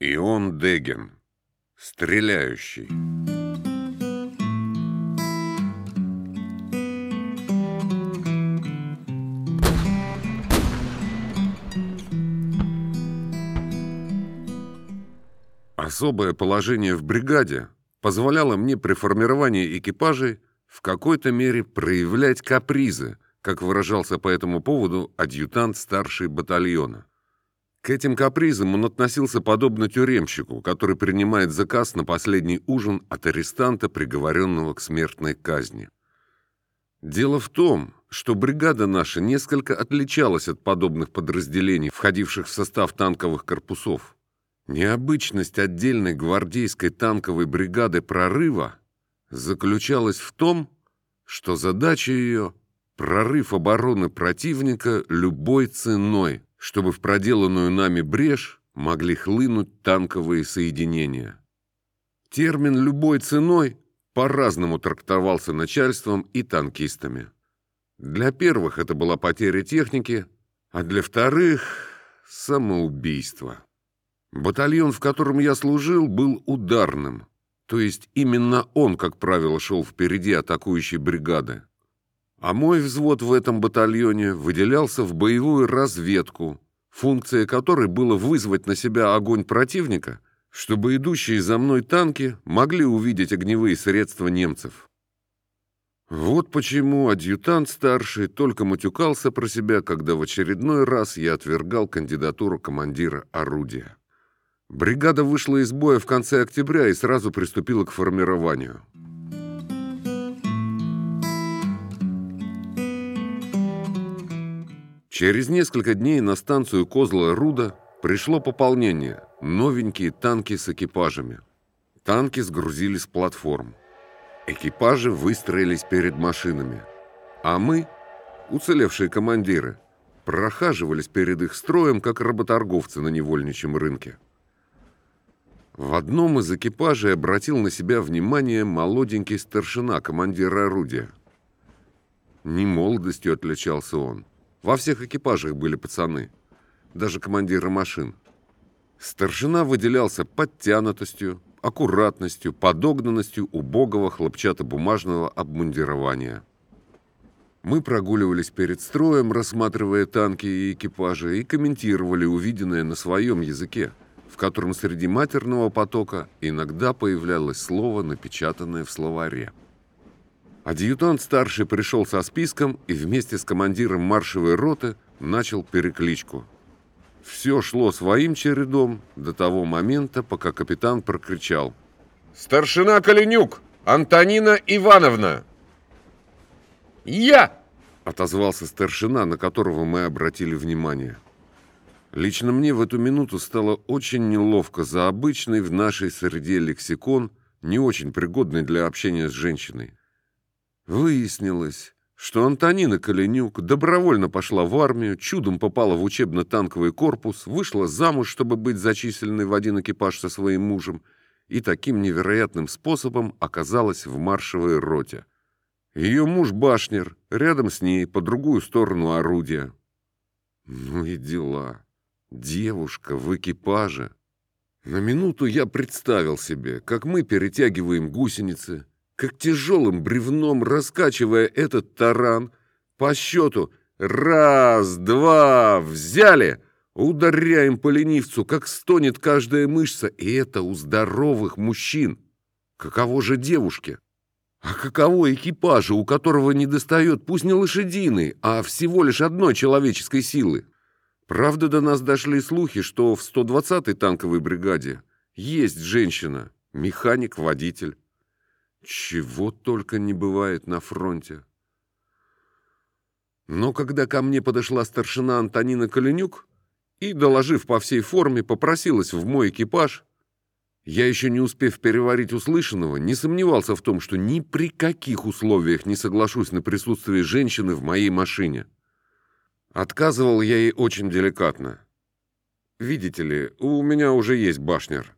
Ион Деген. Стреляющий. Особое положение в бригаде позволяло мне при формировании экипажей в какой-то мере проявлять капризы, как выражался по этому поводу адъютант старшей батальона. К этим капризам он относился подобно тюремщику, который принимает заказ на последний ужин от арестанта, приговоренного к смертной казни. Дело в том, что бригада наша несколько отличалась от подобных подразделений, входивших в состав танковых корпусов. Необычность отдельной гвардейской танковой бригады прорыва заключалась в том, что задача ее – прорыв обороны противника любой ценой, чтобы в проделанную нами брешь могли хлынуть танковые соединения. Термин «любой ценой» по-разному трактовался начальством и танкистами. Для первых это была потеря техники, а для вторых – самоубийство. Батальон, в котором я служил, был ударным, то есть именно он, как правило, шел впереди атакующей бригады. А мой взвод в этом батальоне выделялся в боевую разведку, функция которой было вызвать на себя огонь противника, чтобы идущие за мной танки могли увидеть огневые средства немцев. Вот почему адъютант старший только матюкался про себя, когда в очередной раз я отвергал кандидатуру командира орудия. Бригада вышла из боя в конце октября и сразу приступила к формированию. Через несколько дней на станцию Козла-Руда пришло пополнение, новенькие танки с экипажами. Танки сгрузили с платформ. Экипажи выстроились перед машинами. А мы, уцелевшие командиры, прохаживались перед их строем, как работорговцы на невольничьем рынке. В одном из экипажей обратил на себя внимание молоденький старшина, командир орудия. Не молодостью отличался он. Во всех экипажах были пацаны, даже командиры машин. Старшина выделялся подтянутостью, аккуратностью, подогнанностью убогого хлопчатобумажного обмундирования. Мы прогуливались перед строем, рассматривая танки и экипажи, и комментировали увиденное на своем языке – в котором среди матерного потока иногда появлялось слово, напечатанное в словаре. Адъютант старший пришел со списком и вместе с командиром маршевой роты начал перекличку. Все шло своим чередом до того момента, пока капитан прокричал. «Старшина Калинюк! Антонина Ивановна!» «Я!» — отозвался старшина, на которого мы обратили внимание. Лично мне в эту минуту стало очень неловко за обычный в нашей среде лексикон, не очень пригодный для общения с женщиной. Выяснилось, что Антонина Калинюк добровольно пошла в армию, чудом попала в учебно-танковый корпус, вышла замуж, чтобы быть зачисленной в один экипаж со своим мужем, и таким невероятным способом оказалась в маршевой роте. Ее муж башнер, рядом с ней, по другую сторону орудия. Ну и дела. Девушка в экипаже. На минуту я представил себе, как мы перетягиваем гусеницы, как тяжелым бревном раскачивая этот таран, по счету «раз, два, взяли!» Ударяем по ленивцу, как стонет каждая мышца, и это у здоровых мужчин. Каково же девушке? А каково экипажу, у которого не достает пусть не лошадиной, а всего лишь одной человеческой силы? Правда, до нас дошли слухи, что в 120-й танковой бригаде есть женщина, механик-водитель. Чего только не бывает на фронте. Но когда ко мне подошла старшина Антонина Калинюк и, доложив по всей форме, попросилась в мой экипаж, я, еще не успев переварить услышанного, не сомневался в том, что ни при каких условиях не соглашусь на присутствие женщины в моей машине. Отказывал я ей очень деликатно. Видите ли, у меня уже есть башнер.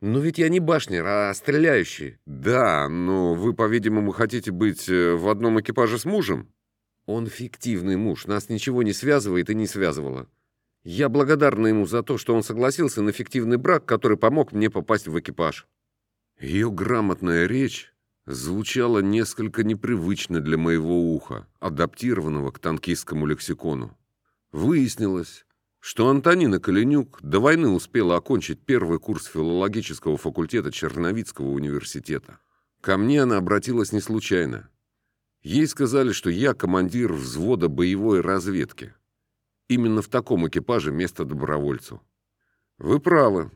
Но ведь я не башнер, а стреляющий. Да, но вы, по-видимому, хотите быть э, в одном экипаже с мужем? Он фиктивный муж, нас ничего не связывает и не связывало. Я благодарна ему за то, что он согласился на фиктивный брак, который помог мне попасть в экипаж. Ее грамотная речь звучала несколько непривычно для моего уха, адаптированного к танкистскому лексикону. Выяснилось, что Антонина Калинюк до войны успела окончить первый курс филологического факультета Черновицкого университета. Ко мне она обратилась не случайно. Ей сказали, что я командир взвода боевой разведки. Именно в таком экипаже место добровольцу. Вы правы,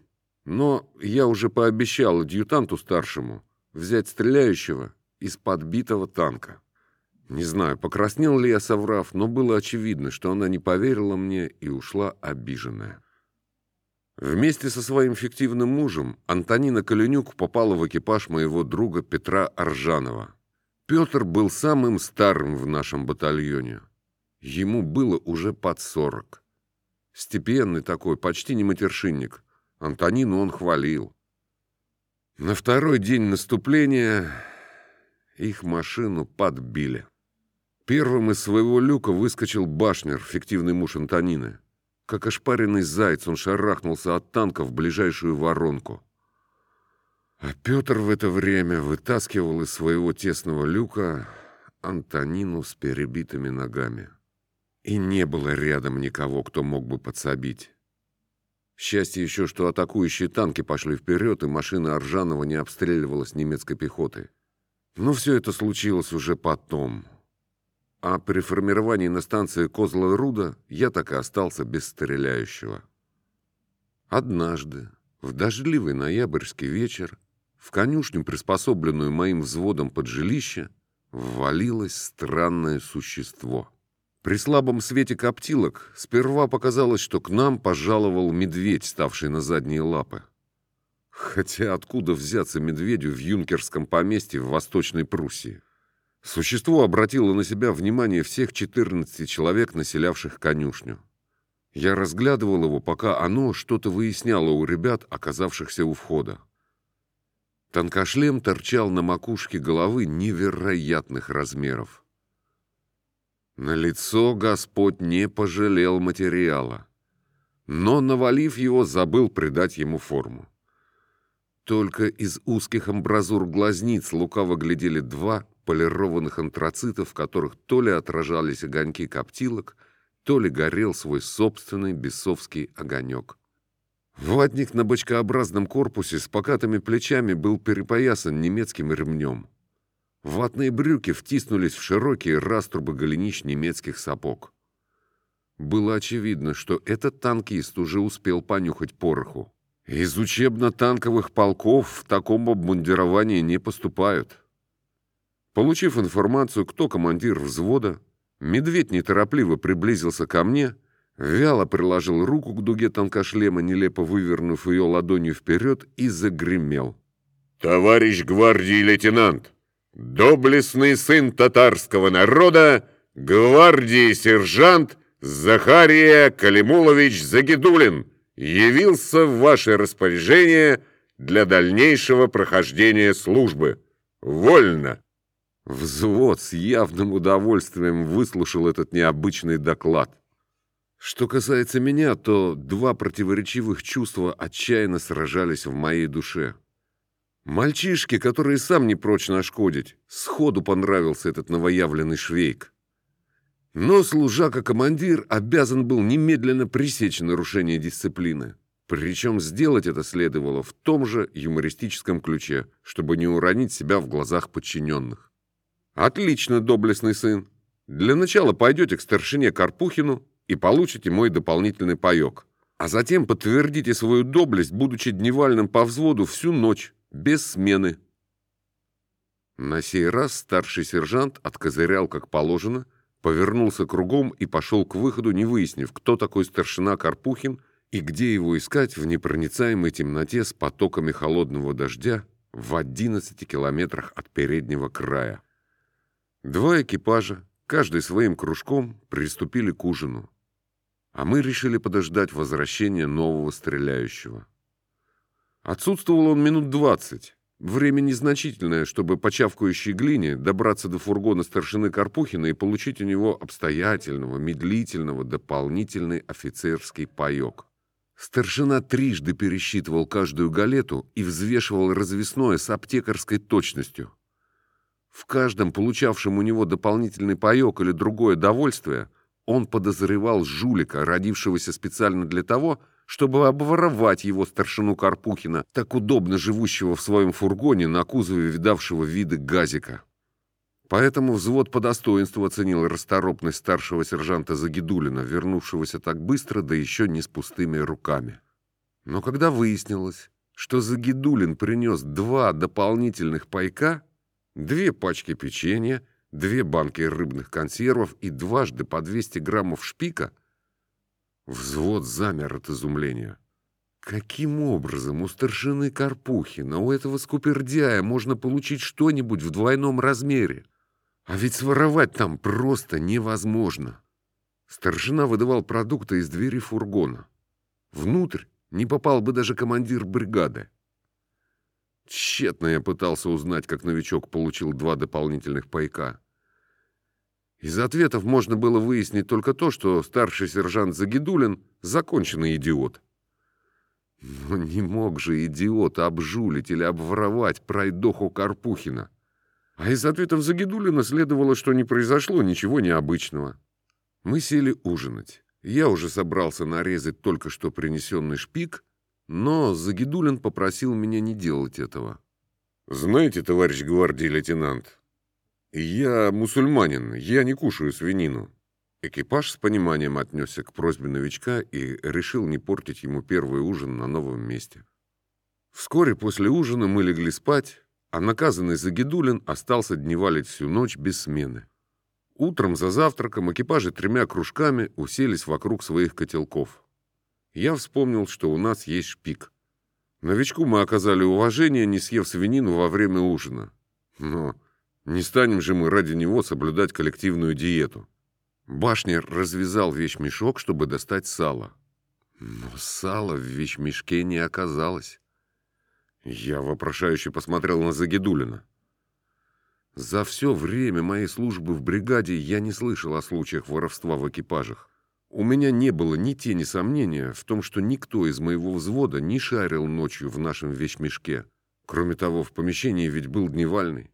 но я уже пообещал адъютанту старшему взять стреляющего из подбитого танка. Не знаю, покраснел ли я, соврав, но было очевидно, что она не поверила мне и ушла обиженная. Вместе со своим фиктивным мужем Антонина Калинюк попала в экипаж моего друга Петра Аржанова. Петр был самым старым в нашем батальоне. Ему было уже под сорок. Степенный такой, почти не матершинник. Антонину он хвалил. На второй день наступления их машину подбили. Первым из своего люка выскочил Башнер, фиктивный муж Антонины. Как ошпаренный заяц он шарахнулся от танка в ближайшую воронку. А Петр в это время вытаскивал из своего тесного люка Антонину с перебитыми ногами. И не было рядом никого, кто мог бы подсобить. Счастье еще, что атакующие танки пошли вперед, и машина Аржанова не обстреливалась немецкой пехотой. Но все это случилось уже потом, а при формировании на станции Козла-Руда я так и остался без стреляющего. Однажды, в дождливый ноябрьский вечер, в конюшню, приспособленную моим взводом под жилище, ввалилось странное существо. При слабом свете коптилок сперва показалось, что к нам пожаловал медведь, ставший на задние лапы. Хотя откуда взяться медведю в юнкерском поместье в Восточной Пруссии? Существо обратило на себя внимание всех 14 человек, населявших конюшню. Я разглядывал его, пока оно что-то выясняло у ребят, оказавшихся у входа. Танкошлем торчал на макушке головы невероятных размеров. На лицо Господь не пожалел материала, но, навалив его, забыл придать ему форму. Только из узких амбразур глазниц лукаво глядели два полированных антрацитов, в которых то ли отражались огоньки коптилок, то ли горел свой собственный бесовский огонек. Ватник на бочкообразном корпусе с покатыми плечами был перепоясан немецким ремнем. Ватные брюки втиснулись в широкие раструбы голенищ немецких сапог. Было очевидно, что этот танкист уже успел понюхать пороху. Из учебно-танковых полков в таком обмундировании не поступают. Получив информацию, кто командир взвода, медведь неторопливо приблизился ко мне, вяло приложил руку к дуге танкошлема, нелепо вывернув ее ладонью вперед, и загремел. «Товарищ гвардии лейтенант, доблестный сын татарского народа, гвардии сержант Захария Калимулович Загидулин явился в ваше распоряжение для дальнейшего прохождения службы. Вольно!» Взвод с явным удовольствием выслушал этот необычный доклад. Что касается меня, то два противоречивых чувства отчаянно сражались в моей душе. Мальчишке, который сам не прочь нашкодить, сходу понравился этот новоявленный швейк. Но служака-командир обязан был немедленно пресечь нарушение дисциплины. Причем сделать это следовало в том же юмористическом ключе, чтобы не уронить себя в глазах подчиненных. Отлично, доблестный сын. Для начала пойдете к старшине Карпухину и получите мой дополнительный паек. А затем подтвердите свою доблесть, будучи дневальным по взводу всю ночь, без смены. На сей раз старший сержант откозырял как положено, повернулся кругом и пошел к выходу, не выяснив, кто такой старшина Карпухин и где его искать в непроницаемой темноте с потоками холодного дождя в 11 километрах от переднего края. Два экипажа, каждый своим кружком, приступили к ужину. А мы решили подождать возвращения нового стреляющего. Отсутствовал он минут двадцать, Время незначительное, чтобы по чавкающей глине добраться до фургона старшины Карпухина и получить у него обстоятельного, медлительного, дополнительный офицерский паёк. Старшина трижды пересчитывал каждую галету и взвешивал развесное с аптекарской точностью. В каждом получавшем у него дополнительный паёк или другое довольствие он подозревал жулика, родившегося специально для того, чтобы обворовать его старшину Карпухина, так удобно живущего в своем фургоне на кузове видавшего виды газика. Поэтому взвод по достоинству оценил расторопность старшего сержанта Загидулина, вернувшегося так быстро, да еще не с пустыми руками. Но когда выяснилось, что Загидулин принес два дополнительных пайка, две пачки печенья, две банки рыбных консервов и дважды по 200 граммов шпика – Взвод замер от изумления. Каким образом у старшины Карпухина, у этого скупердяя можно получить что-нибудь в двойном размере? А ведь своровать там просто невозможно. Старшина выдавал продукты из двери фургона. Внутрь не попал бы даже командир бригады. Тщетно я пытался узнать, как новичок получил два дополнительных пайка. Из ответов можно было выяснить только то, что старший сержант Загидулин — законченный идиот. Но не мог же идиот обжулить или обворовать пройдоху Карпухина. А из ответов Загидулина следовало, что не произошло ничего необычного. Мы сели ужинать. Я уже собрался нарезать только что принесенный шпик, но Загидулин попросил меня не делать этого. «Знаете, товарищ гвардии лейтенант, «Я мусульманин, я не кушаю свинину». Экипаж с пониманием отнесся к просьбе новичка и решил не портить ему первый ужин на новом месте. Вскоре после ужина мы легли спать, а наказанный Загидулин остался дневалить всю ночь без смены. Утром за завтраком экипажи тремя кружками уселись вокруг своих котелков. Я вспомнил, что у нас есть шпик. Новичку мы оказали уважение, не съев свинину во время ужина. Но не станем же мы ради него соблюдать коллективную диету. Башнер развязал вещмешок, чтобы достать сало. Но сала в вещмешке не оказалось. Я вопрошающе посмотрел на Загидулина. За все время моей службы в бригаде я не слышал о случаях воровства в экипажах. У меня не было ни тени сомнения в том, что никто из моего взвода не шарил ночью в нашем вещмешке. Кроме того, в помещении ведь был дневальный.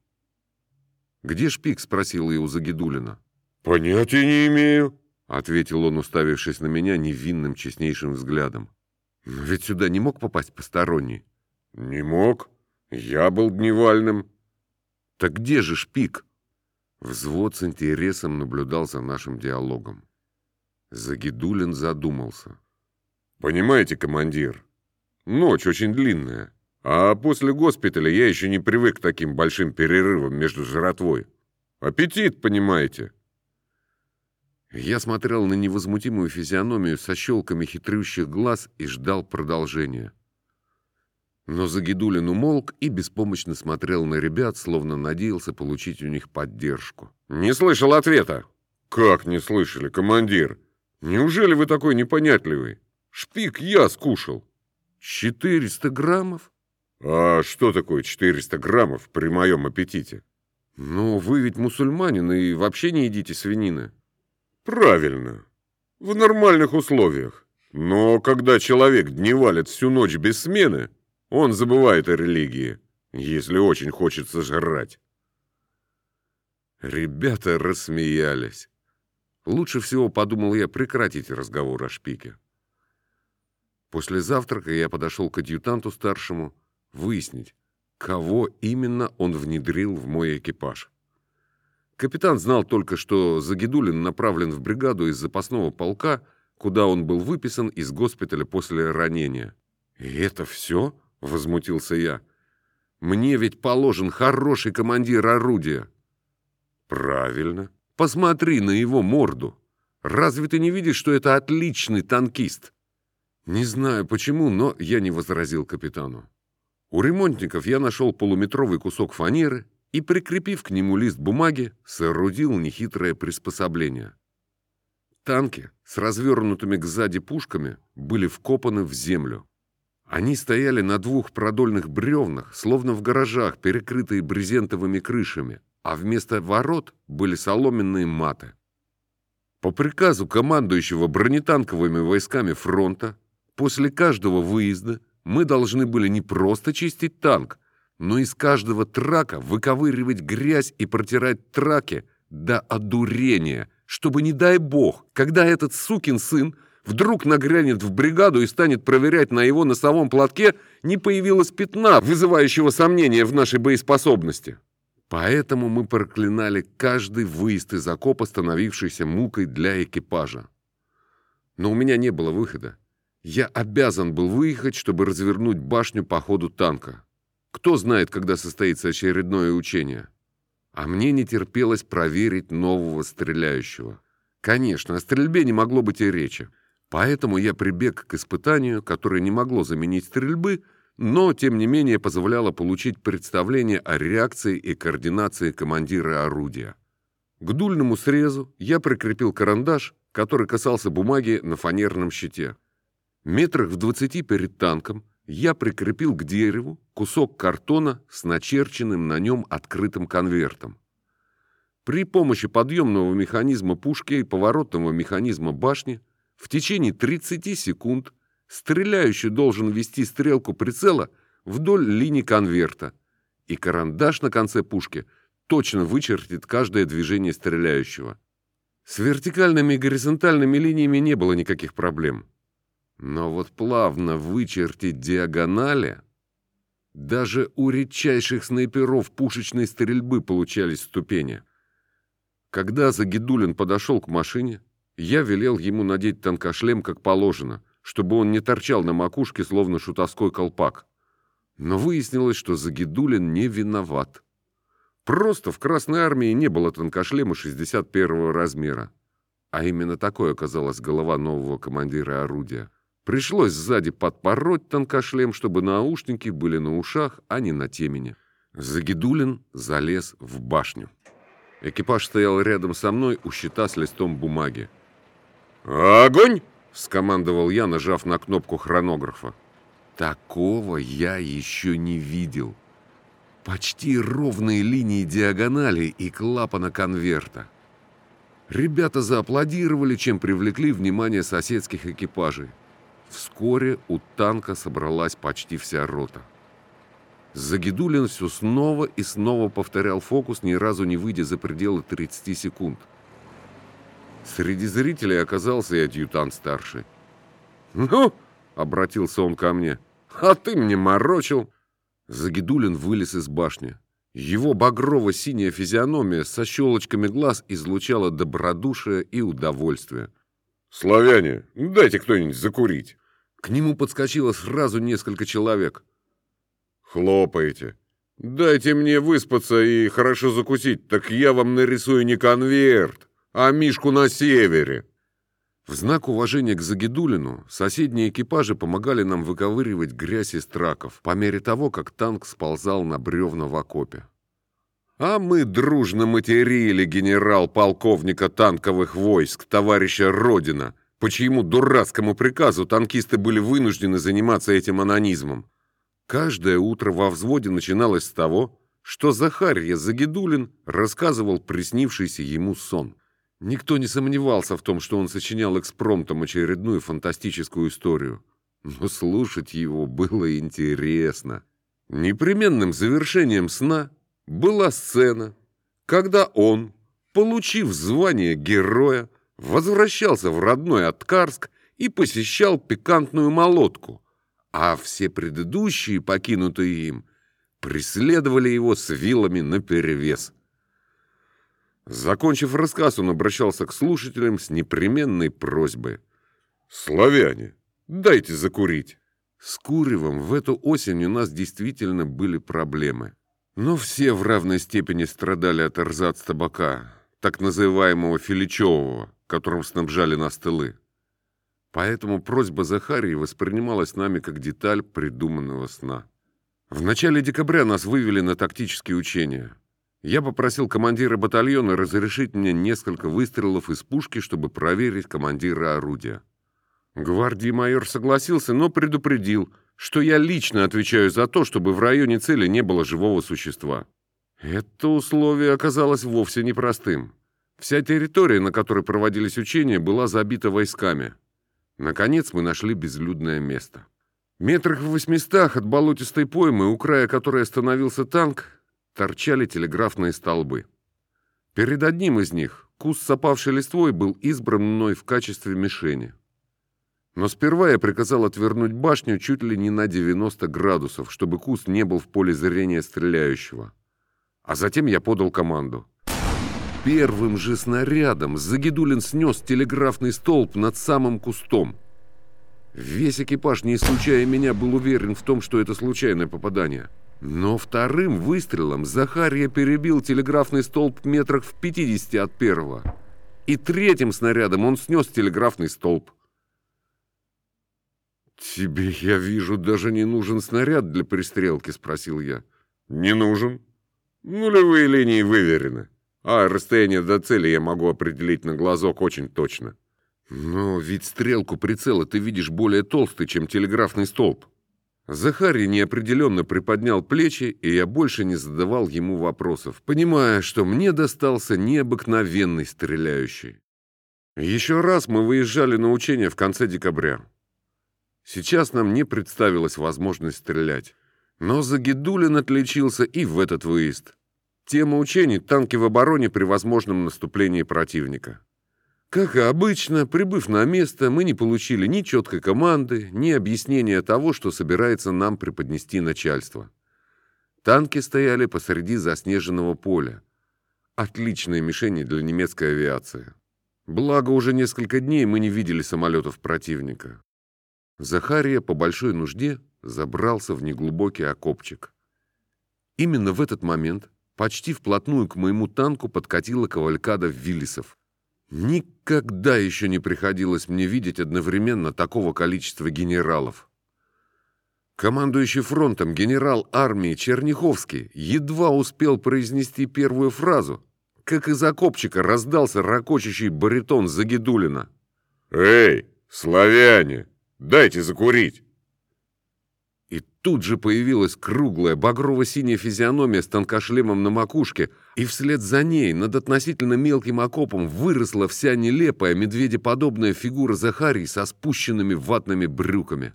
«Где шпик?» — спросил я у Загидулина. «Понятия не имею», — ответил он, уставившись на меня невинным, честнейшим взглядом. «Но ведь сюда не мог попасть посторонний». «Не мог. Я был дневальным». «Так где же шпик?» Взвод с интересом наблюдал за нашим диалогом. Загидулин задумался. «Понимаете, командир, ночь очень длинная. А после госпиталя я еще не привык к таким большим перерывам между жратвой. Аппетит, понимаете?» Я смотрел на невозмутимую физиономию со щелками хитрющих глаз и ждал продолжения. Но Загидулин умолк и беспомощно смотрел на ребят, словно надеялся получить у них поддержку. «Не слышал ответа!» «Как не слышали, командир? Неужели вы такой непонятливый? Шпик я скушал!» «Четыреста граммов?» «А что такое 400 граммов при моем аппетите?» «Ну, вы ведь мусульманин и вообще не едите свинины». «Правильно. В нормальных условиях. Но когда человек дневалит всю ночь без смены, он забывает о религии, если очень хочется жрать». Ребята рассмеялись. Лучше всего, подумал я, прекратить разговор о шпике. После завтрака я подошел к адъютанту старшему выяснить, кого именно он внедрил в мой экипаж. Капитан знал только, что Загидулин направлен в бригаду из запасного полка, куда он был выписан из госпиталя после ранения. «И это все?» — возмутился я. «Мне ведь положен хороший командир орудия». «Правильно. Посмотри на его морду. Разве ты не видишь, что это отличный танкист?» Не знаю почему, но я не возразил капитану. У ремонтников я нашел полуметровый кусок фанеры и, прикрепив к нему лист бумаги, соорудил нехитрое приспособление. Танки с развернутыми кзади пушками были вкопаны в землю. Они стояли на двух продольных бревнах, словно в гаражах, перекрытые брезентовыми крышами, а вместо ворот были соломенные маты. По приказу командующего бронетанковыми войсками фронта, после каждого выезда мы должны были не просто чистить танк, но из каждого трака выковыривать грязь и протирать траки до одурения, чтобы, не дай бог, когда этот сукин сын вдруг нагрянет в бригаду и станет проверять на его носовом платке, не появилось пятна, вызывающего сомнения в нашей боеспособности. Поэтому мы проклинали каждый выезд из окопа, становившийся мукой для экипажа. Но у меня не было выхода. Я обязан был выехать, чтобы развернуть башню по ходу танка. Кто знает, когда состоится очередное учение? А мне не терпелось проверить нового стреляющего. Конечно, о стрельбе не могло быть и речи. Поэтому я прибег к испытанию, которое не могло заменить стрельбы, но, тем не менее, позволяло получить представление о реакции и координации командира орудия. К дульному срезу я прикрепил карандаш, который касался бумаги на фанерном щите. Метрах в двадцати перед танком я прикрепил к дереву кусок картона с начерченным на нем открытым конвертом. При помощи подъемного механизма пушки и поворотного механизма башни в течение 30 секунд стреляющий должен вести стрелку прицела вдоль линии конверта, и карандаш на конце пушки точно вычертит каждое движение стреляющего. С вертикальными и горизонтальными линиями не было никаких проблем. Но вот плавно вычертить диагонали... Даже у редчайших снайперов пушечной стрельбы получались ступени. Когда Загидулин подошел к машине, я велел ему надеть танкошлем как положено, чтобы он не торчал на макушке, словно шутовской колпак. Но выяснилось, что Загидулин не виноват. Просто в Красной Армии не было танкошлема 61 размера. А именно такой оказалась голова нового командира орудия. Пришлось сзади подпороть танкошлем, чтобы наушники были на ушах, а не на темени. Загидулин залез в башню. Экипаж стоял рядом со мной у щита с листом бумаги. «Огонь!» — скомандовал я, нажав на кнопку хронографа. Такого я еще не видел. Почти ровные линии диагонали и клапана конверта. Ребята зааплодировали, чем привлекли внимание соседских экипажей. Вскоре у танка собралась почти вся рота. Загидулин все снова и снова повторял фокус, ни разу не выйдя за пределы 30 секунд. Среди зрителей оказался и адъютант старший. «Ну!» — обратился он ко мне. «А ты мне морочил!» Загидулин вылез из башни. Его багрово-синяя физиономия со щелочками глаз излучала добродушие и удовольствие. «Славяне, дайте кто-нибудь закурить!» К нему подскочило сразу несколько человек. «Хлопаете. Дайте мне выспаться и хорошо закусить, так я вам нарисую не конверт, а Мишку на севере». В знак уважения к Загидулину соседние экипажи помогали нам выковыривать грязь из траков по мере того, как танк сползал на бревна в окопе. А мы дружно материли генерал-полковника танковых войск, товарища Родина, по чьему дурацкому приказу танкисты были вынуждены заниматься этим анонизмом. Каждое утро во взводе начиналось с того, что Захарья Загидулин рассказывал приснившийся ему сон. Никто не сомневался в том, что он сочинял экспромтом очередную фантастическую историю. Но слушать его было интересно. Непременным завершением сна была сцена, когда он, получив звание героя, возвращался в родной Откарск и посещал пикантную молотку, а все предыдущие, покинутые им, преследовали его с вилами наперевес. Закончив рассказ, он обращался к слушателям с непременной просьбой. «Славяне, дайте закурить!» С куревом в эту осень у нас действительно были проблемы. Но все в равной степени страдали от эрзац табака, так называемого филичевого, которым снабжали нас тылы. Поэтому просьба Захарии воспринималась нами как деталь придуманного сна. В начале декабря нас вывели на тактические учения. Я попросил командира батальона разрешить мне несколько выстрелов из пушки, чтобы проверить командира орудия. Гвардии майор согласился, но предупредил, что я лично отвечаю за то, чтобы в районе цели не было живого существа. Это условие оказалось вовсе непростым. Вся территория, на которой проводились учения, была забита войсками. Наконец мы нашли безлюдное место. Метрах в восьмистах от болотистой поймы, у края которой остановился танк, торчали телеграфные столбы. Перед одним из них куст с опавшей листвой был избран мной в качестве мишени. Но сперва я приказал отвернуть башню чуть ли не на 90 градусов, чтобы куст не был в поле зрения стреляющего. А затем я подал команду. Первым же снарядом Загидулин снес телеграфный столб над самым кустом. Весь экипаж, не исключая меня, был уверен в том, что это случайное попадание. Но вторым выстрелом Захария перебил телеграфный столб метрах в 50 от первого. И третьим снарядом он снес телеграфный столб. «Тебе, я вижу, даже не нужен снаряд для пристрелки?» — спросил я. «Не нужен. Нулевые линии выверены. А расстояние до цели я могу определить на глазок очень точно». «Но ведь стрелку прицела ты видишь более толстой, чем телеграфный столб». Захарий неопределенно приподнял плечи, и я больше не задавал ему вопросов, понимая, что мне достался необыкновенный стреляющий. Еще раз мы выезжали на учения в конце декабря. Сейчас нам не представилась возможность стрелять. Но Загидулин отличился и в этот выезд. Тема учений — танки в обороне при возможном наступлении противника. Как и обычно, прибыв на место, мы не получили ни четкой команды, ни объяснения того, что собирается нам преподнести начальство. Танки стояли посреди заснеженного поля. Отличные мишени для немецкой авиации. Благо, уже несколько дней мы не видели самолетов противника. Захария по большой нужде забрался в неглубокий окопчик. Именно в этот момент почти вплотную к моему танку подкатила кавалькада Виллисов. Никогда еще не приходилось мне видеть одновременно такого количества генералов. Командующий фронтом генерал армии Черняховский едва успел произнести первую фразу, как из окопчика раздался ракочущий баритон Загидулина. «Эй, славяне, Дайте закурить!» И тут же появилась круглая багрово-синяя физиономия с тонкошлемом на макушке, и вслед за ней над относительно мелким окопом выросла вся нелепая медведеподобная фигура Захарии со спущенными ватными брюками.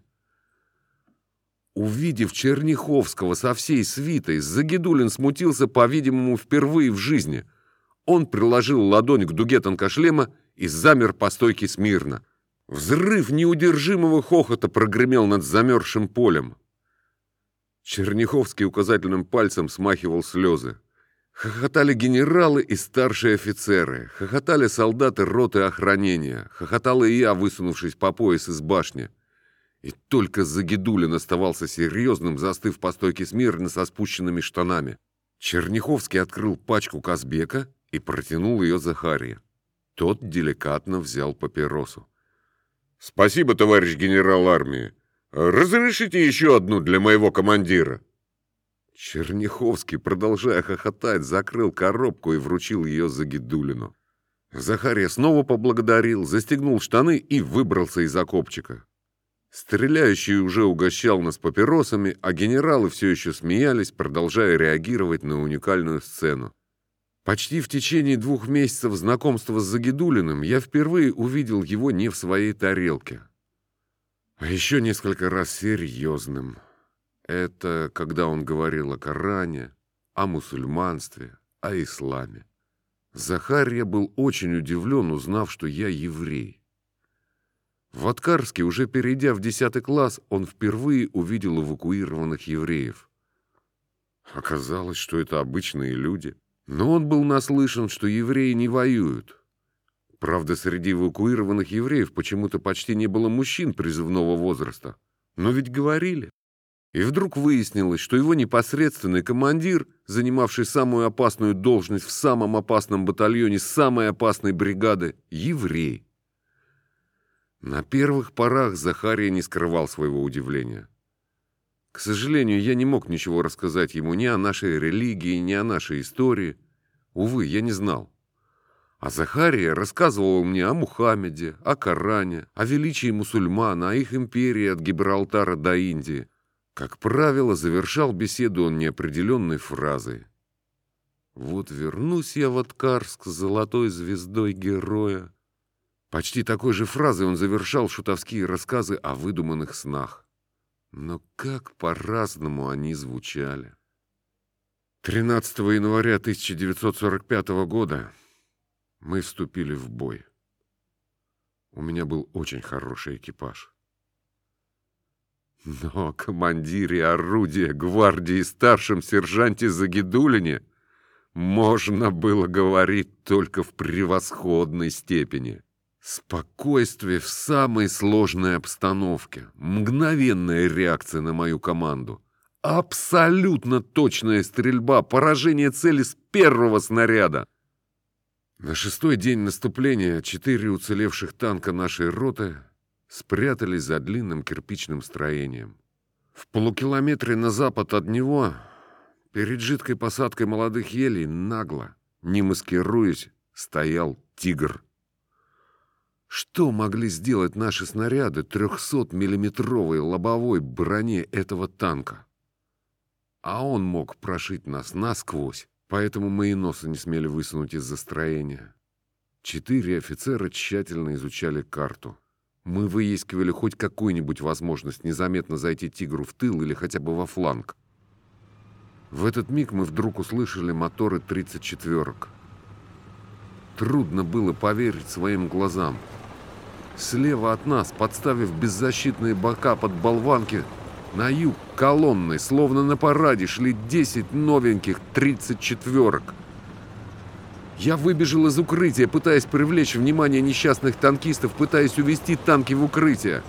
Увидев Черняховского со всей свитой, Загидулин смутился, по-видимому, впервые в жизни. Он приложил ладонь к дуге тонкошлема и замер по стойке смирно. Взрыв неудержимого хохота прогремел над замерзшим полем. Черняховский указательным пальцем смахивал слезы. Хохотали генералы и старшие офицеры, хохотали солдаты роты охранения, хохотал и я, высунувшись по пояс из башни. И только Загидулин оставался серьезным, застыв по стойке смирно со спущенными штанами. Черняховский открыл пачку Казбека и протянул ее Захария. Тот деликатно взял папиросу. «Спасибо, товарищ генерал армии. Разрешите еще одну для моего командира?» Черняховский, продолжая хохотать, закрыл коробку и вручил ее Загидулину. Захария снова поблагодарил, застегнул штаны и выбрался из окопчика. Стреляющий уже угощал нас папиросами, а генералы все еще смеялись, продолжая реагировать на уникальную сцену. Почти в течение двух месяцев знакомства с Загидулиным я впервые увидел его не в своей тарелке. А еще несколько раз серьезным. Это когда он говорил о Коране, о мусульманстве, о исламе. Захария был очень удивлен, узнав, что я еврей. В Откарске, уже перейдя в десятый класс, он впервые увидел эвакуированных евреев. Оказалось, что это обычные люди — но он был наслышан, что евреи не воюют. Правда, среди эвакуированных евреев почему-то почти не было мужчин призывного возраста. Но ведь говорили. И вдруг выяснилось, что его непосредственный командир, занимавший самую опасную должность в самом опасном батальоне самой опасной бригады, еврей. На первых порах Захария не скрывал своего удивления. К сожалению, я не мог ничего рассказать ему ни о нашей религии, ни о нашей истории. Увы, я не знал. А Захария рассказывал мне о Мухаммеде, о Коране, о величии мусульман, о их империи от Гибралтара до Индии, Как правило, завершал беседу он неопределенной фразой. «Вот вернусь я в Откарск с золотой звездой героя». Почти такой же фразой он завершал шутовские рассказы о выдуманных снах. Но как по-разному они звучали. 13 января 1945 года мы вступили в бой. У меня был очень хороший экипаж. Но командире орудия гвардии старшем сержанте Загидулине можно было говорить только в превосходной степени. Спокойствие в самой сложной обстановке, мгновенная реакция на мою команду, абсолютно точная стрельба, поражение цели с первого снаряда. На шестой день наступления четыре уцелевших танка нашей роты спрятались за длинным кирпичным строением. В полукилометре на запад от него, перед жидкой посадкой молодых елей, нагло, не маскируясь, стоял тигр. Что могли сделать наши снаряды 300-миллиметровой лобовой броне этого танка? А он мог прошить нас насквозь, поэтому мы и носа не смели высунуть из-за строения. Четыре офицера тщательно изучали карту. Мы выискивали хоть какую-нибудь возможность незаметно зайти тигру в тыл или хотя бы во фланг. В этот миг мы вдруг услышали моторы 34-ок. Трудно было поверить своим глазам. Слева от нас, подставив беззащитные бока под болванки, на юг колонной, словно на параде, шли 10 новеньких 34-ок. Я выбежал из укрытия, пытаясь привлечь внимание несчастных танкистов, пытаясь увести танки в укрытие.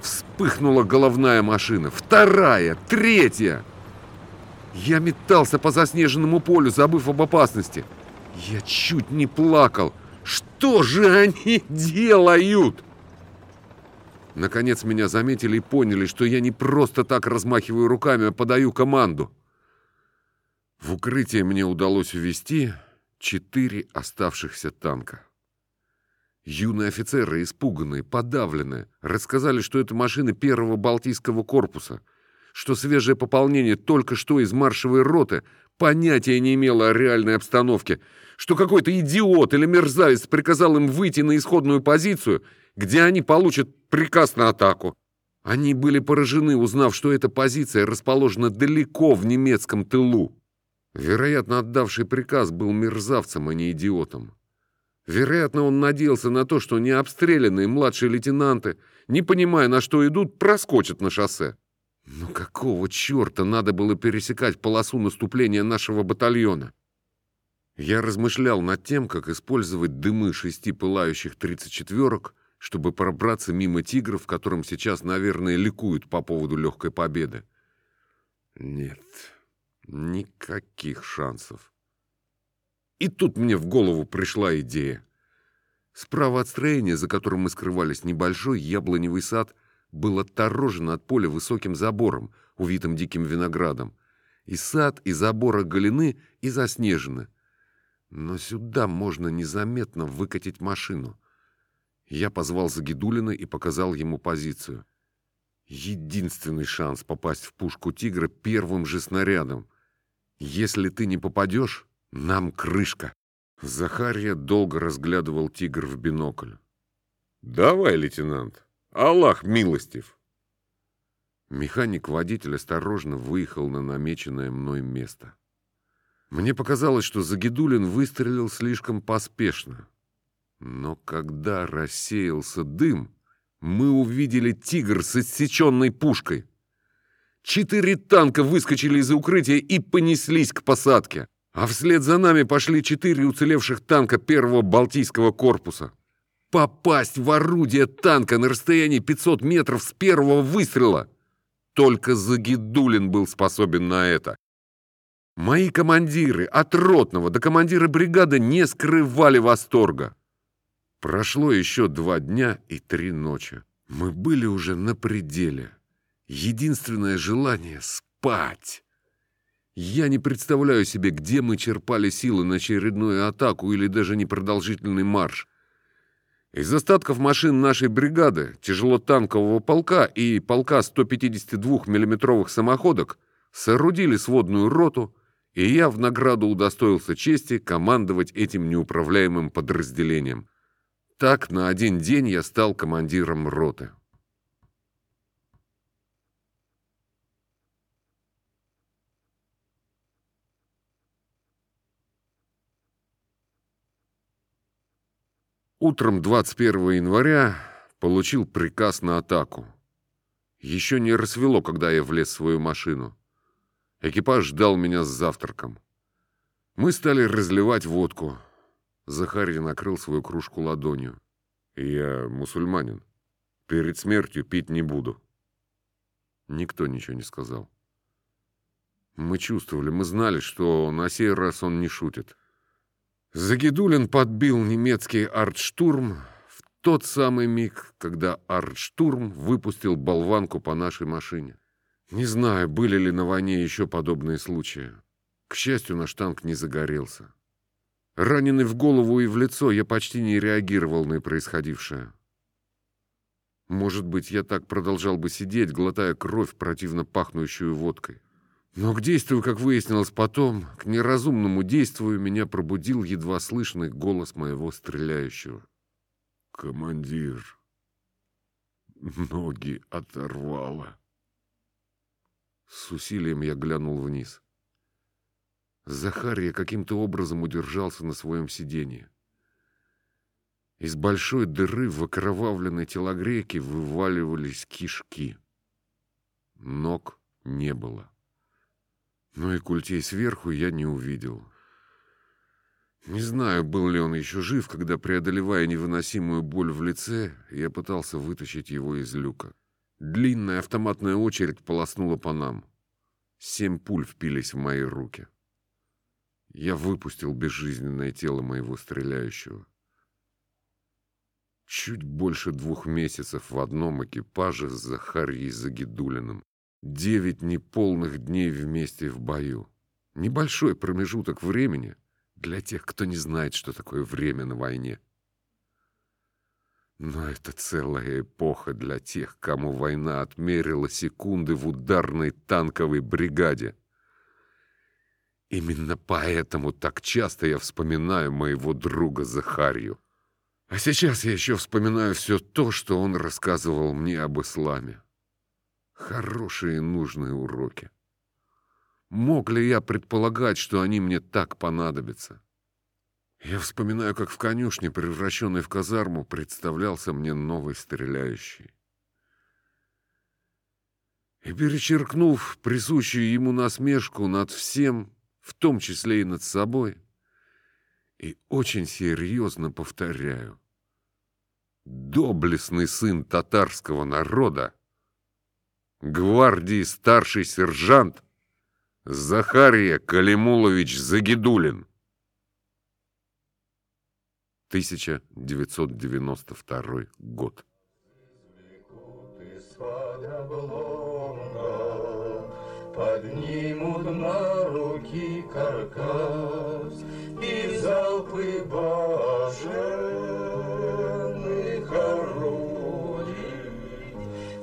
Вспыхнула головная машина. Вторая, третья. Я метался по заснеженному полю, забыв об опасности. Я чуть не плакал. Что же они делают? Наконец меня заметили и поняли, что я не просто так размахиваю руками, а подаю команду. В укрытие мне удалось увести четыре оставшихся танка. Юные офицеры, испуганные, подавленные, рассказали, что это машины первого Балтийского корпуса, что свежее пополнение только что из маршевой роты понятия не имело о реальной обстановке, что какой-то идиот или мерзавец приказал им выйти на исходную позицию, где они получат приказ на атаку. Они были поражены, узнав, что эта позиция расположена далеко в немецком тылу. Вероятно, отдавший приказ был мерзавцем, а не идиотом. Вероятно, он надеялся на то, что необстрелянные младшие лейтенанты, не понимая, на что идут, проскочат на шоссе. Но какого черта надо было пересекать полосу наступления нашего батальона? Я размышлял над тем, как использовать дымы шести пылающих тридцать четверок, чтобы пробраться мимо тигров, которым сейчас, наверное, ликуют по поводу легкой победы. Нет, Никаких шансов. И тут мне в голову пришла идея. Справа от строения, за которым мы скрывались, небольшой яблоневый сад был отторожен от поля высоким забором, увитым диким виноградом. И сад, и забор оголены и заснежены. Но сюда можно незаметно выкатить машину. Я позвал Загидулина и показал ему позицию. Единственный шанс попасть в пушку тигра первым же снарядом. Если ты не попадешь, нам крышка. Захарья долго разглядывал тигр в бинокль. Давай, лейтенант. Аллах милостив. Механик-водитель осторожно выехал на намеченное мной место. Мне показалось, что Загидулин выстрелил слишком поспешно. Но когда рассеялся дым, мы увидели тигр с иссеченной пушкой. Четыре танка выскочили из укрытия и понеслись к посадке. А вслед за нами пошли четыре уцелевших танка первого Балтийского корпуса. Попасть в орудие танка на расстоянии 500 метров с первого выстрела. Только Загидулин был способен на это. Мои командиры, от ротного до командира бригады, не скрывали восторга. Прошло еще два дня и три ночи. Мы были уже на пределе. Единственное желание — спать. Я не представляю себе, где мы черпали силы на очередную атаку или даже непродолжительный марш. Из остатков машин нашей бригады, тяжелотанкового полка и полка 152 миллиметровых самоходок соорудили сводную роту, и я в награду удостоился чести командовать этим неуправляемым подразделением. Так на один день я стал командиром роты. Утром 21 января получил приказ на атаку. Еще не рассвело, когда я влез в свою машину. Экипаж ждал меня с завтраком. Мы стали разливать водку. Захарий накрыл свою кружку ладонью. «Я мусульманин. Перед смертью пить не буду». Никто ничего не сказал. Мы чувствовали, мы знали, что на сей раз он не шутит. Загидулин подбил немецкий артштурм в тот самый миг, когда артштурм выпустил болванку по нашей машине. Не знаю, были ли на войне еще подобные случаи. К счастью, наш танк не загорелся. Раненый в голову и в лицо, я почти не реагировал на происходившее. Может быть, я так продолжал бы сидеть, глотая кровь, противно пахнущую водкой. Но к действию, как выяснилось потом, к неразумному действию меня пробудил едва слышный голос моего стреляющего. «Командир, ноги оторвало». С усилием я глянул вниз. Захария каким-то образом удержался на своем сиденье. Из большой дыры в окровавленной телогрейке вываливались кишки. Ног не было. Но и культей сверху я не увидел. Не знаю, был ли он еще жив, когда, преодолевая невыносимую боль в лице, я пытался вытащить его из люка. Длинная автоматная очередь полоснула по нам. Семь пуль впились в мои руки. Я выпустил безжизненное тело моего стреляющего. Чуть больше двух месяцев в одном экипаже с Захарьей Загидулиным. Девять неполных дней вместе в бою. Небольшой промежуток времени для тех, кто не знает, что такое время на войне. Но это целая эпоха для тех, кому война отмерила секунды в ударной танковой бригаде. Именно поэтому так часто я вспоминаю моего друга Захарию. А сейчас я еще вспоминаю все то, что он рассказывал мне об исламе. Хорошие и нужные уроки. Мог ли я предполагать, что они мне так понадобятся? Я вспоминаю, как в конюшне, превращенной в казарму, представлялся мне новый стреляющий. И перечеркнув присущую ему насмешку над всем, в том числе и над собой, и очень серьезно повторяю, доблестный сын татарского народа гвардии старший сержант Захария Калимулович Загидулин. 1992 год. Поднимут на руки каркас и залпы башенных орудий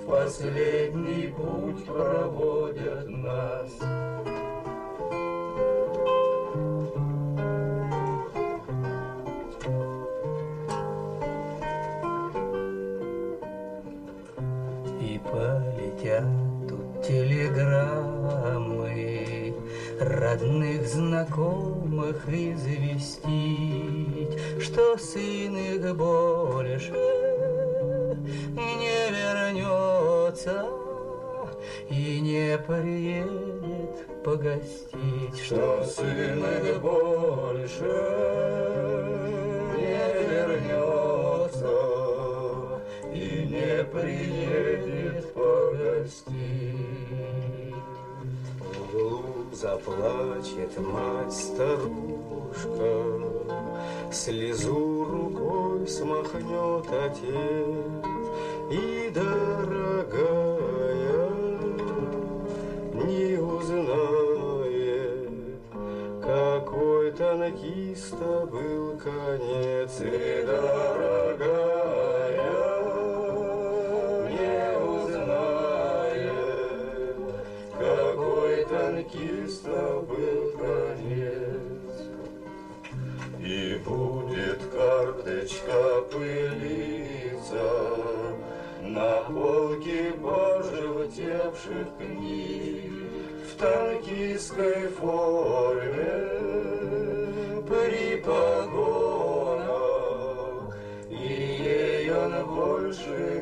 последний путь проводят нас. Родных, знакомых известить, что сын их больше не вернется и не приедет погостить, что сын их больше не вернется и не приедет погостить. Заплачет мать-старушка, Слезу рукой смахнет отец, И, дорогая, не узнает, Какой танкиста был конец, И, дорогая, пылиться на полке пожелтевших книг в танкистской форме при погонах. И ей он больше